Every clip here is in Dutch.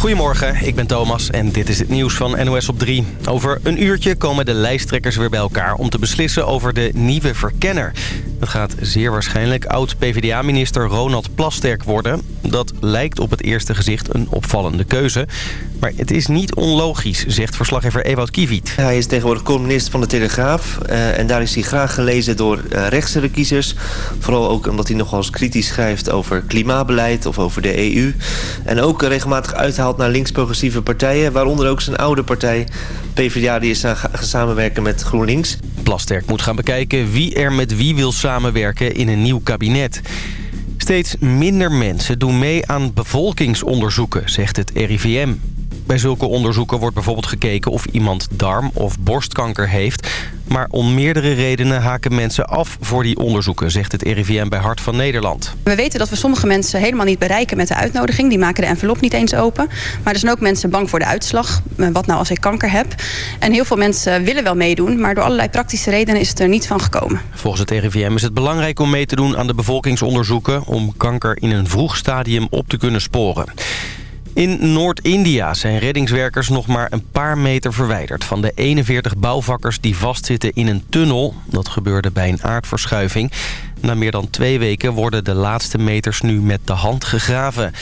Goedemorgen, ik ben Thomas en dit is het nieuws van NOS op 3. Over een uurtje komen de lijsttrekkers weer bij elkaar om te beslissen over de nieuwe verkenner. Het gaat zeer waarschijnlijk oud-PVDA-minister Ronald Plasterk worden. Dat lijkt op het eerste gezicht een opvallende keuze. Maar het is niet onlogisch, zegt verslaggever Ewout Kiviet. Hij is tegenwoordig columnist van de Telegraaf. Uh, en daar is hij graag gelezen door uh, rechtse kiezers. Vooral ook omdat hij nogal eens kritisch schrijft over klimaatbeleid of over de EU. En ook regelmatig uithaalt naar links-progressieve partijen. Waaronder ook zijn oude partij PvdA die is gaan samenwerken met GroenLinks. Plasterk moet gaan bekijken wie er met wie wil samenwerken in een nieuw kabinet. Steeds minder mensen doen mee aan bevolkingsonderzoeken, zegt het RIVM. Bij zulke onderzoeken wordt bijvoorbeeld gekeken of iemand darm- of borstkanker heeft. Maar om meerdere redenen haken mensen af voor die onderzoeken, zegt het RIVM bij Hart van Nederland. We weten dat we sommige mensen helemaal niet bereiken met de uitnodiging. Die maken de envelop niet eens open. Maar er zijn ook mensen bang voor de uitslag. Wat nou als ik kanker heb? En heel veel mensen willen wel meedoen, maar door allerlei praktische redenen is het er niet van gekomen. Volgens het RIVM is het belangrijk om mee te doen aan de bevolkingsonderzoeken... om kanker in een vroeg stadium op te kunnen sporen. In Noord-India zijn reddingswerkers nog maar een paar meter verwijderd... van de 41 bouwvakkers die vastzitten in een tunnel. Dat gebeurde bij een aardverschuiving. Na meer dan twee weken worden de laatste meters nu met de hand gegraven.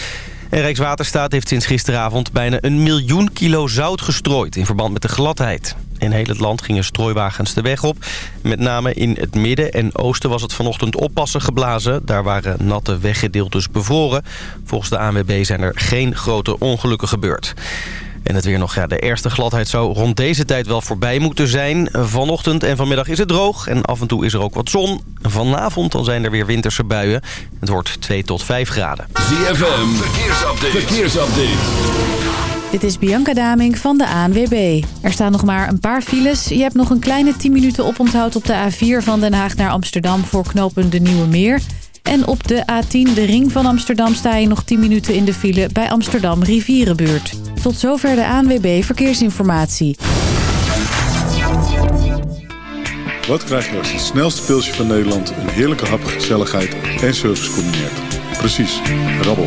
En Rijkswaterstaat heeft sinds gisteravond bijna een miljoen kilo zout gestrooid... in verband met de gladheid. In heel het land gingen strooiwagens de weg op. Met name in het midden en oosten was het vanochtend oppassen geblazen. Daar waren natte weggedeeltes bevroren. Volgens de ANWB zijn er geen grote ongelukken gebeurd. En het weer nog, ja, de eerste gladheid zou rond deze tijd wel voorbij moeten zijn. Vanochtend en vanmiddag is het droog en af en toe is er ook wat zon. Vanavond dan zijn er weer winterse buien. Het wordt 2 tot 5 graden. ZFM, verkeersupdate. verkeersupdate. Dit is Bianca Daming van de ANWB. Er staan nog maar een paar files. Je hebt nog een kleine 10 minuten oponthoud op de A4 van Den Haag naar Amsterdam... voor knopen de Nieuwe Meer. En op de A10, de ring van Amsterdam, sta je nog 10 minuten in de file... bij Amsterdam Rivierenbuurt. Tot zover de ANWB Verkeersinformatie. Wat krijg je als het snelste pilsje van Nederland... een heerlijke hap, gezelligheid en service combineert? Precies, rabbel.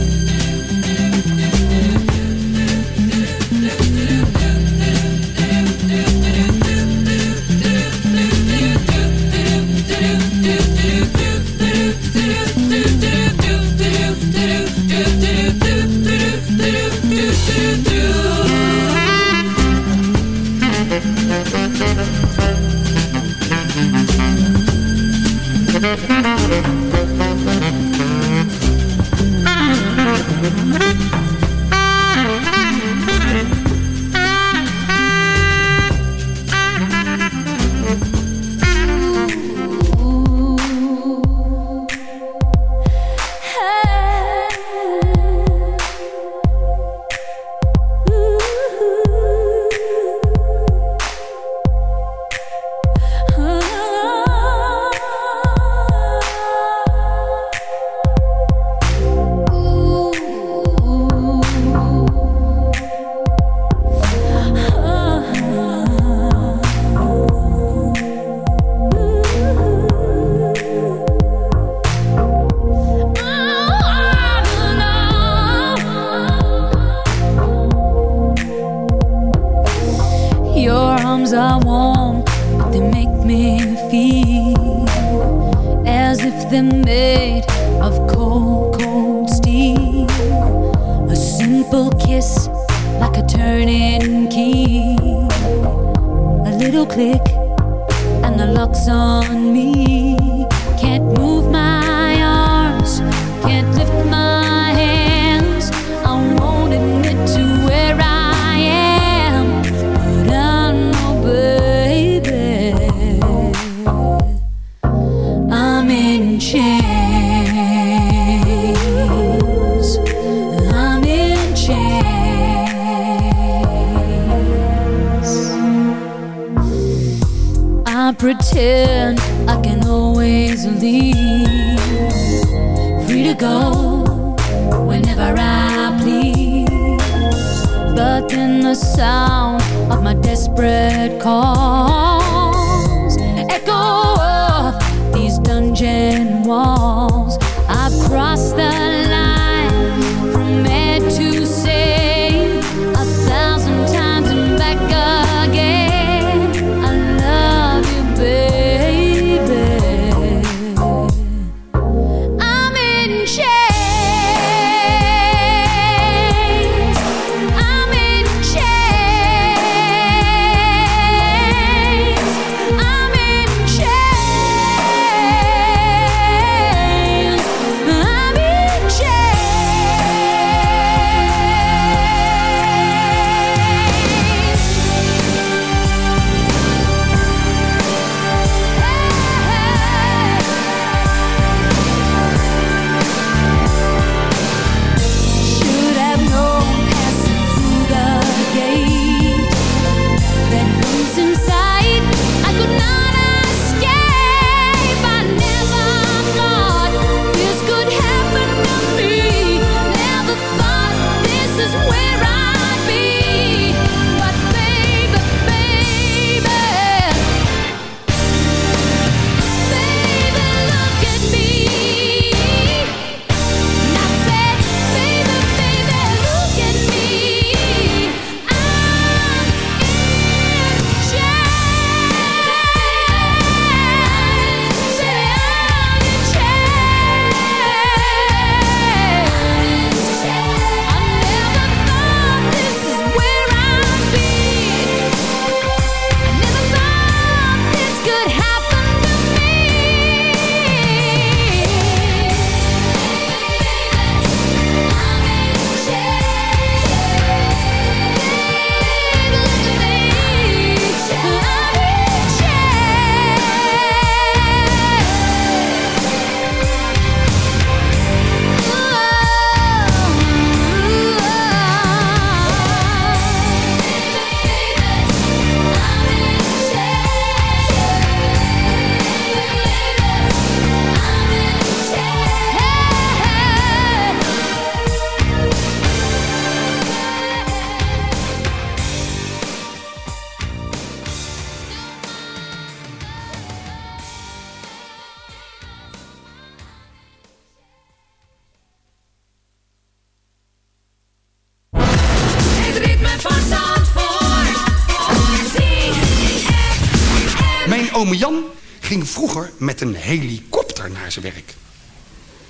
zijn werk.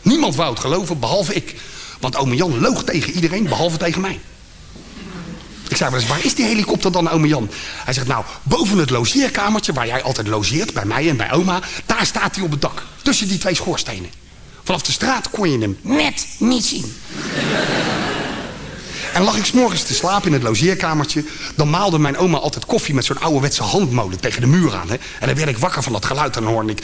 Niemand wou het geloven, behalve ik. Want ome Jan loog tegen iedereen, behalve tegen mij. Ik zei eens, waar is die helikopter dan, ome Jan? Hij zegt, nou, boven het logeerkamertje waar jij altijd logeert, bij mij en bij oma, daar staat hij op het dak. Tussen die twee schoorstenen. Vanaf de straat kon je hem net niet zien. En lag ik s'morgens te slapen in het logeerkamertje... dan maalde mijn oma altijd koffie met zo'n ouderwetse handmolen tegen de muur aan. Hè? En dan werd ik wakker van dat geluid en dan hoorde ik...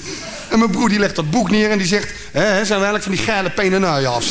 En mijn broer die legt dat boek neer en die zegt... Hè, zijn we eigenlijk van die geile penenuien af.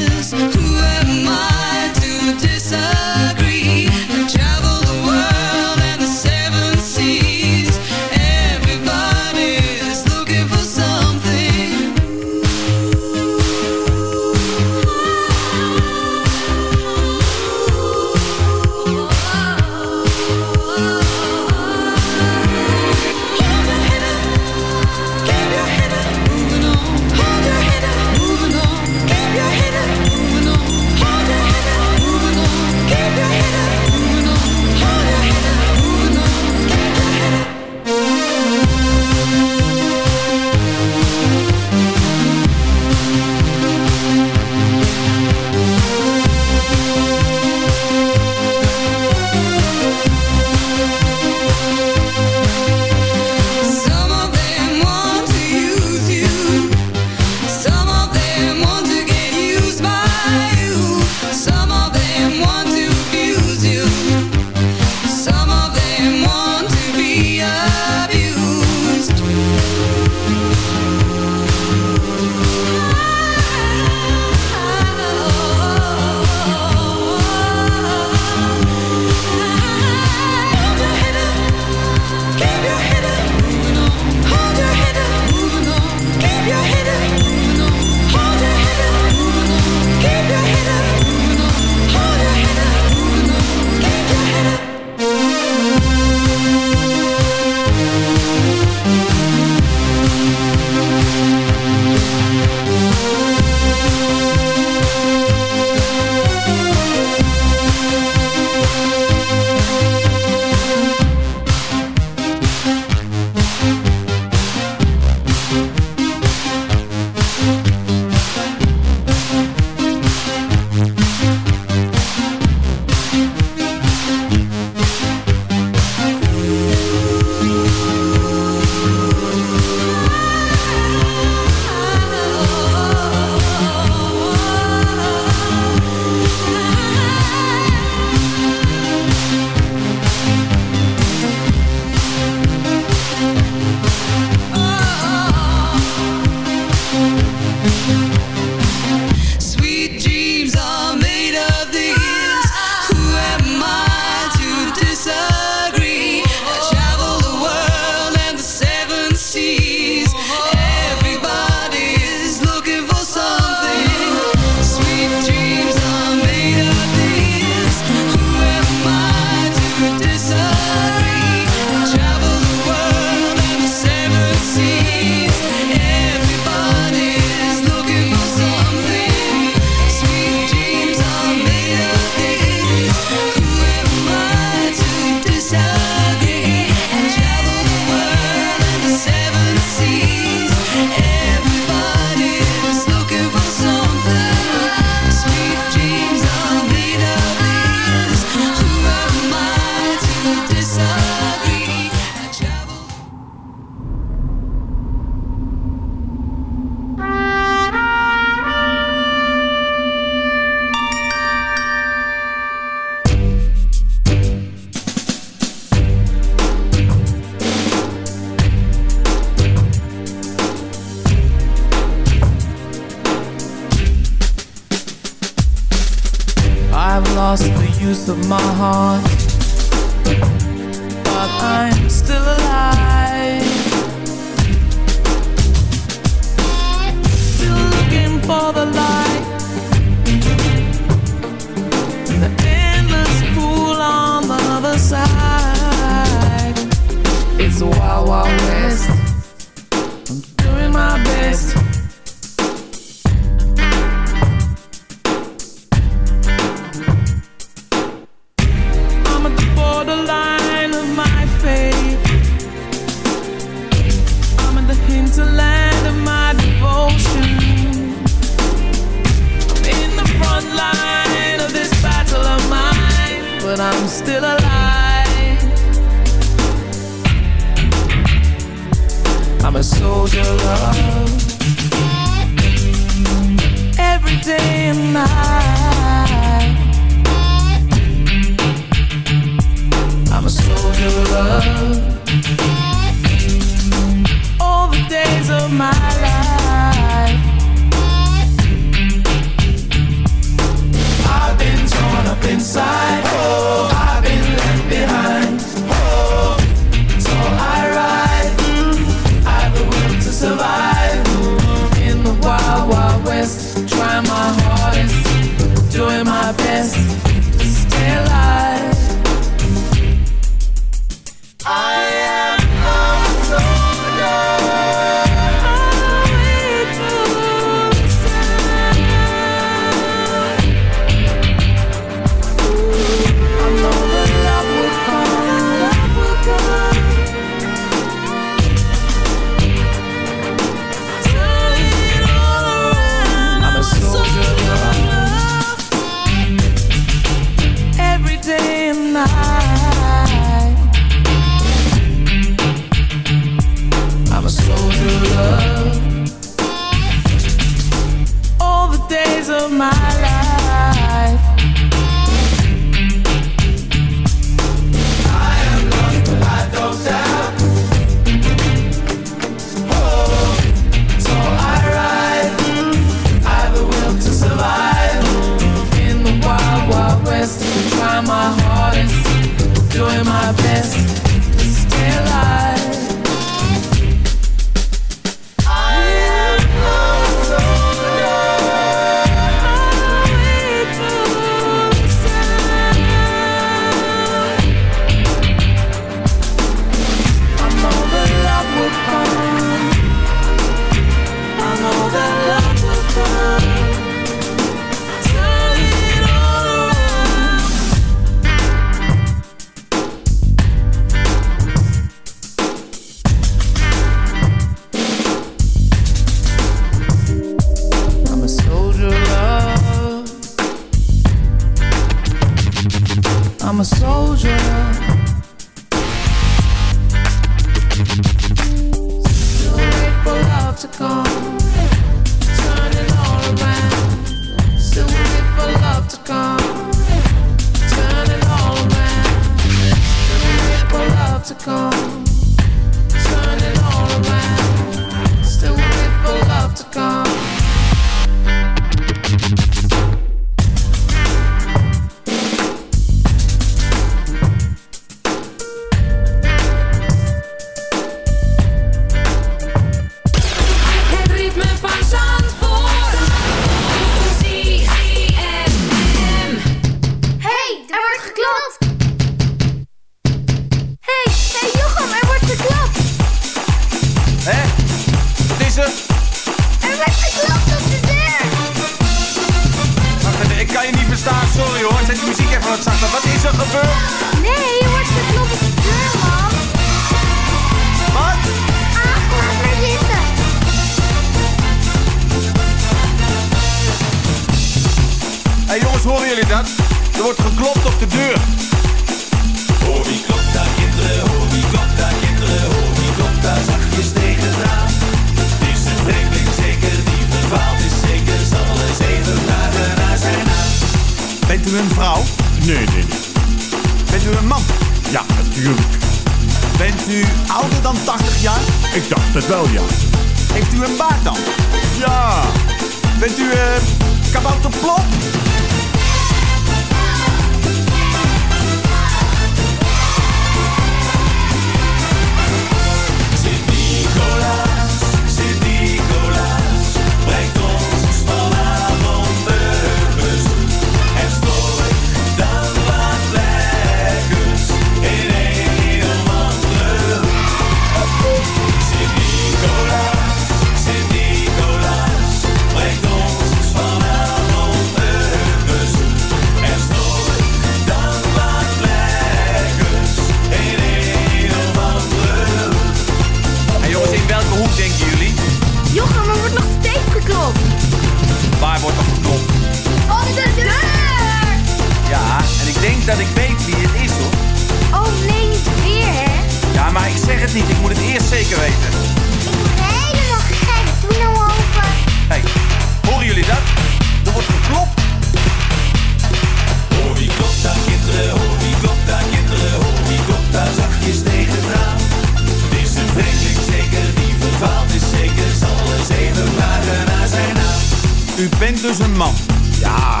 Dus een man? Ja.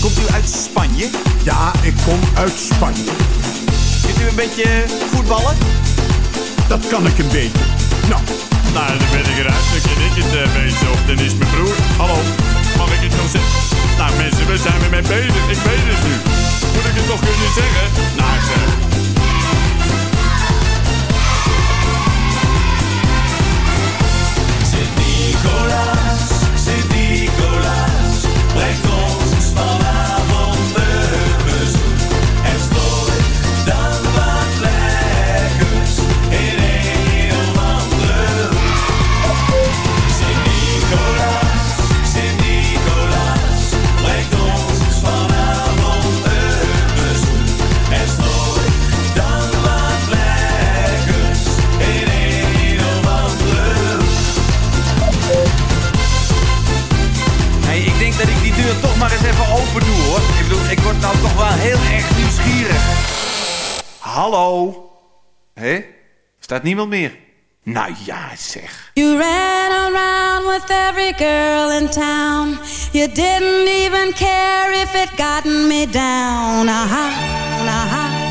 Komt u uit Spanje? Ja, ik kom uit Spanje. Kunt u een beetje voetballen? Dat kan ik een beetje. Nou, Nou, dan ben ik eruit. Dan ken ik het uh, beetje. Of dan is mijn broer. Hallo, mag ik het nog zeggen? Nou mensen, we zijn er mee bezig. Ik weet het nu. Moet ik het toch kunnen zeggen? Nou zeg. Eens even open doe hoor. Ik bedoel, ik word nou toch wel heel erg nieuwsgierig. Hallo? Hé? Staat niemand meer? Nou ja, zeg. You ran around with every girl in town. You didn't even care if it gotten me down. Aha, aha,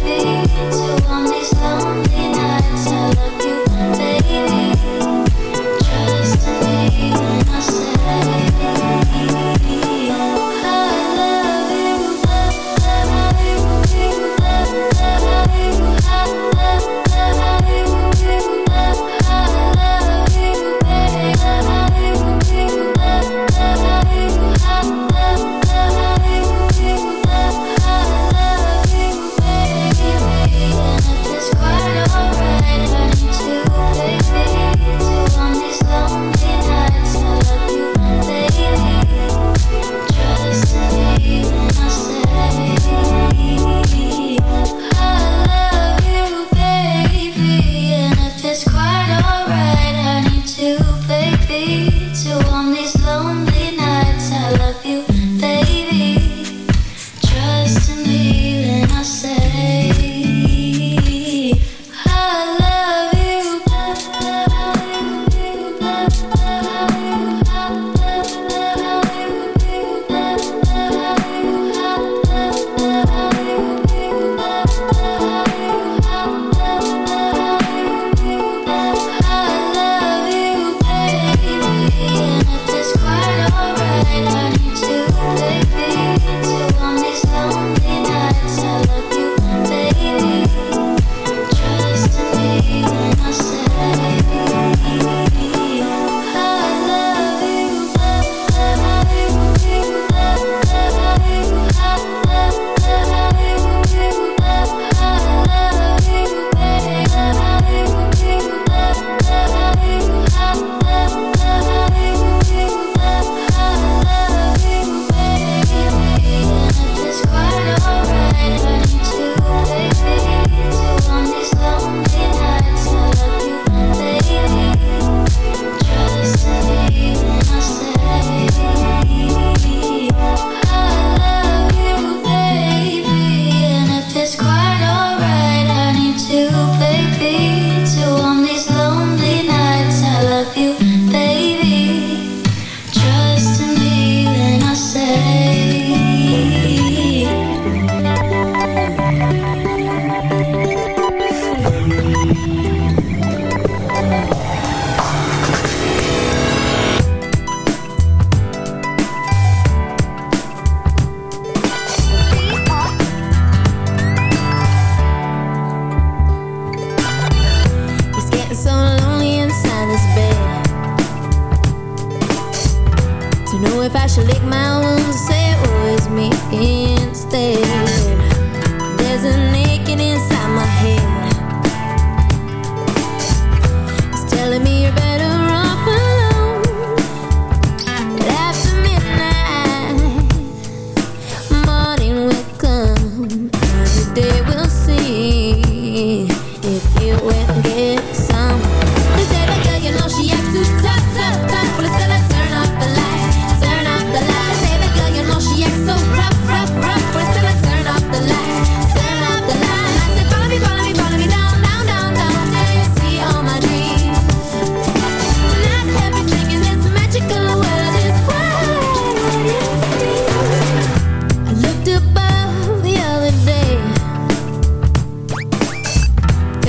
To these lonely nights, I love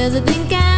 Cause I think I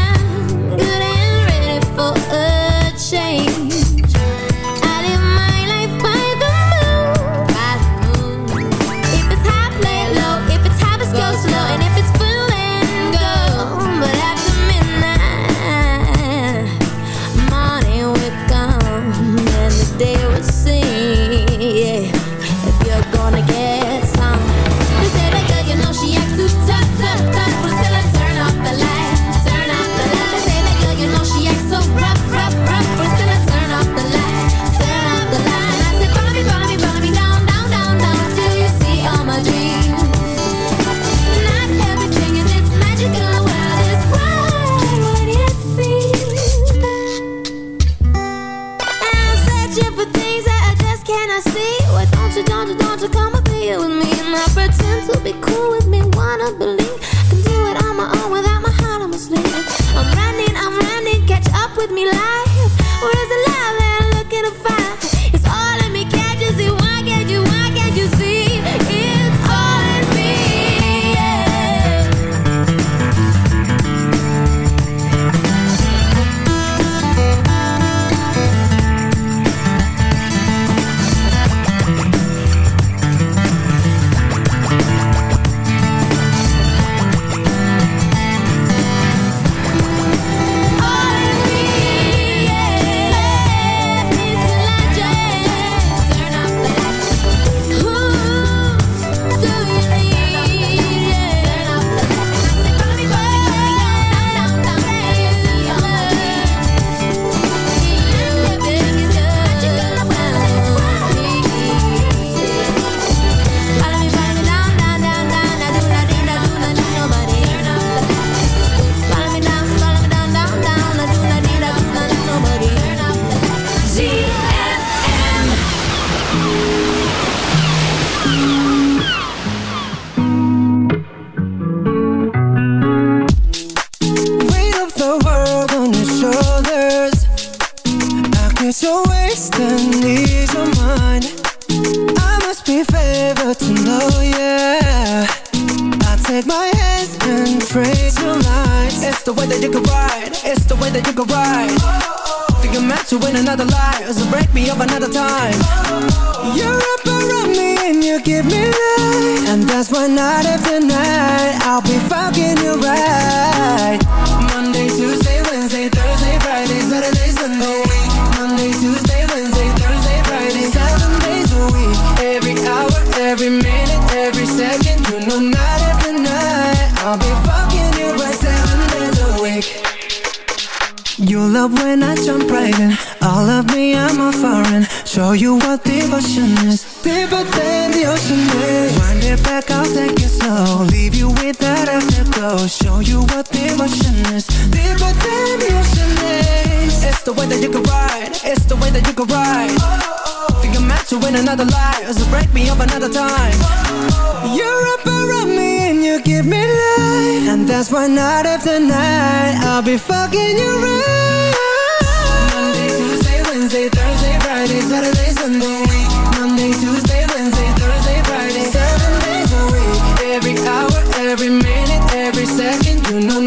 second, you know